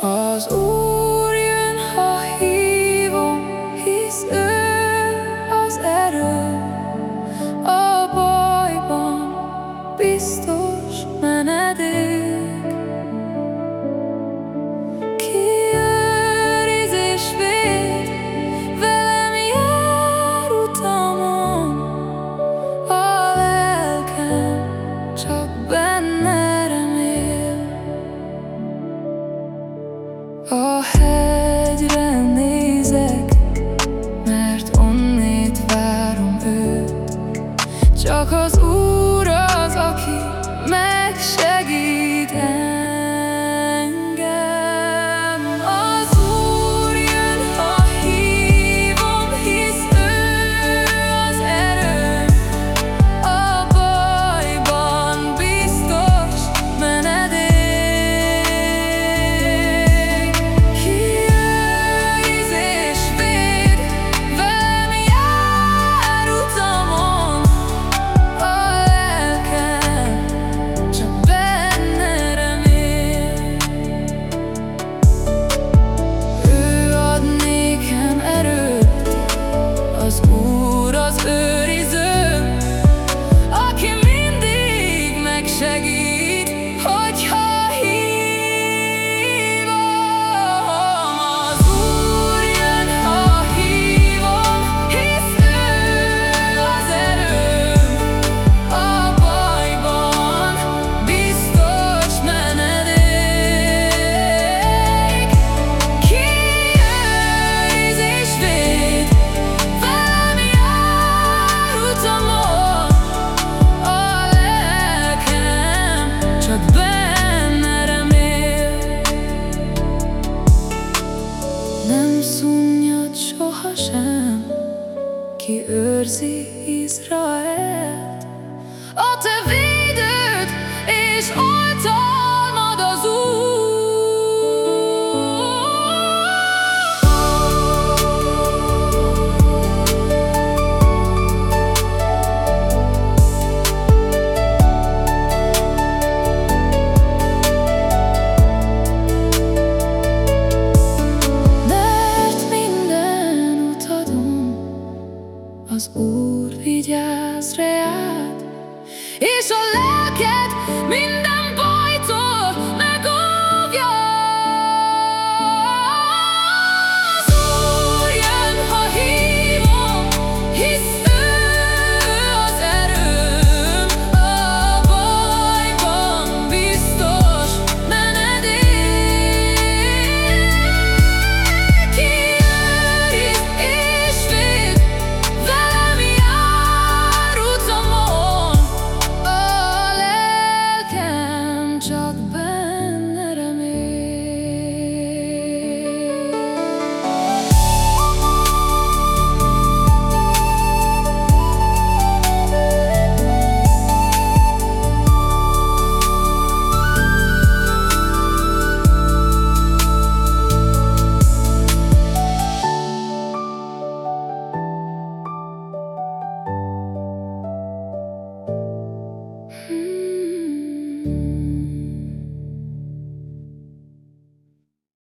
Az Úr hívom, hisz az erő, a bajban biztos. ki őrzi Izraelt. A te védőd és oltalmad, át, és a lelked minden